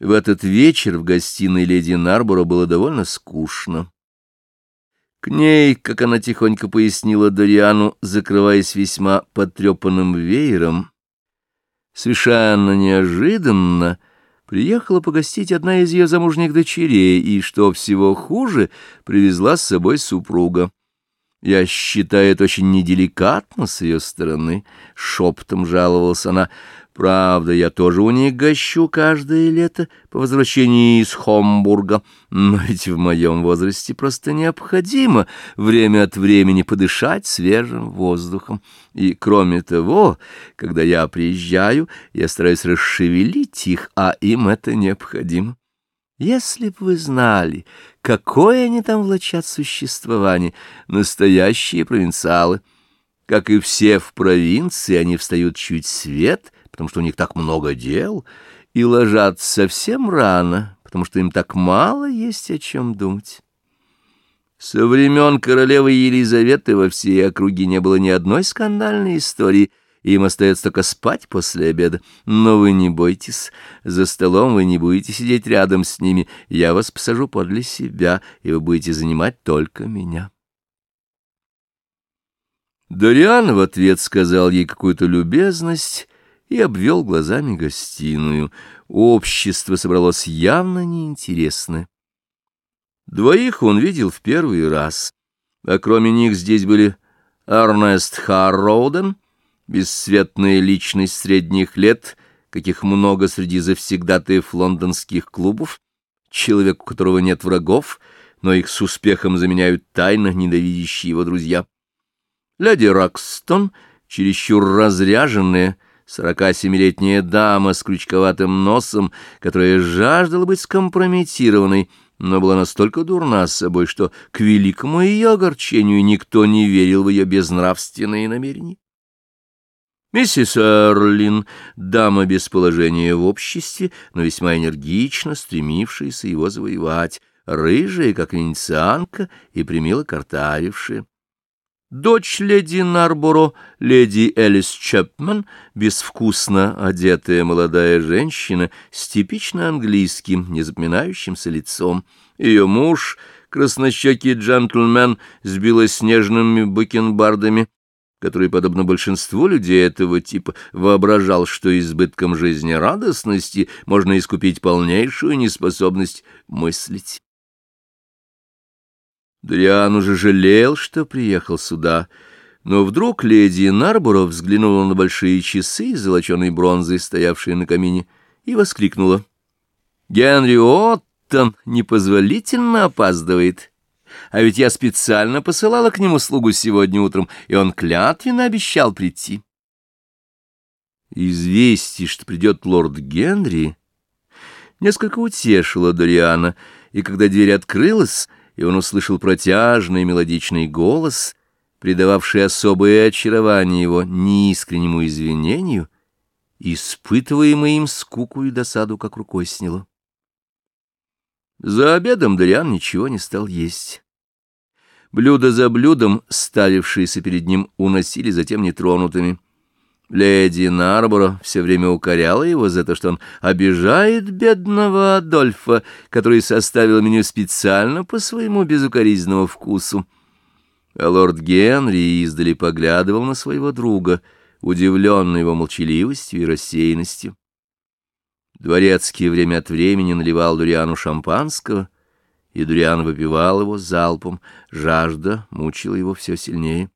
В этот вечер в гостиной леди Нарборо было довольно скучно. К ней, как она тихонько пояснила Дориану, закрываясь весьма потрепанным веером, совершенно неожиданно приехала погостить одна из ее замужних дочерей и, что всего хуже, привезла с собой супруга. Я считаю это очень неделикатно с ее стороны, — шепотом жаловалась она. Правда, я тоже у них гощу каждое лето по возвращении из Хомбурга, но ведь в моем возрасте просто необходимо время от времени подышать свежим воздухом. И, кроме того, когда я приезжаю, я стараюсь расшевелить их, а им это необходимо. Если б вы знали, какое они там влачат существование, настоящие провинциалы. Как и все в провинции, они встают чуть свет, потому что у них так много дел, и ложатся совсем рано, потому что им так мало есть о чем думать. Со времен королевы Елизаветы во всей округе не было ни одной скандальной истории — им остается только спать после обеда. Но вы не бойтесь, за столом вы не будете сидеть рядом с ними, я вас посажу подле себя, и вы будете занимать только меня. Дориан в ответ сказал ей какую-то любезность и обвел глазами гостиную. Общество собралось явно неинтересное. Двоих он видел в первый раз, а кроме них здесь были Эрнест Харроуден — бесцветная личность средних лет, каких много среди завсегдатаев лондонских клубов, человек, у которого нет врагов, но их с успехом заменяют тайно ненавидящие его друзья. Леди Рокстон, чересчур разряженная, сорока семилетняя дама с крючковатым носом, которая жаждала быть скомпрометированной, но была настолько дурна с собой, что к великому ее огорчению никто не верил в ее безнравственные намерения. Миссис Эрлин, дама без положения в обществе, но весьма энергично стремившаяся его завоевать, рыжая, как венецианка, и примило картавившая. Дочь леди Нарборо, леди Элис Чепман, безвкусно одетая молодая женщина с типично английским, незапоминающимся лицом. Ее муж, краснощекий джентльмен с белоснежными бакенбардами, который, подобно большинству людей этого типа, воображал, что избытком жизнерадостности можно искупить полнейшую неспособность мыслить. Дриан уже жалел, что приехал сюда, но вдруг леди Нарборо взглянула на большие часы с золоченой бронзой, стоявшие на камине, и воскликнула. «Генри Оттон непозволительно опаздывает». А ведь я специально посылала к нему слугу сегодня утром, и он клятвенно обещал прийти. Известие, что придет лорд Генри, несколько утешило Дориана, и когда дверь открылась, и он услышал протяжный мелодичный голос, придававший особое очарование его неискреннему извинению, испытываемое им скуку и досаду как рукой сняло. За обедом Дориан ничего не стал есть. Блюдо за блюдом, ставившиеся перед ним, уносили затем нетронутыми. Леди Нарборо все время укоряла его за то, что он обижает бедного Адольфа, который составил меню специально по своему безукоризному вкусу. А лорд Генри издали поглядывал на своего друга, удивленный его молчаливостью и рассеянностью. Дворецкий время от времени наливал Дуриану шампанского — и Дуриан выпивал его залпом, жажда мучила его все сильнее.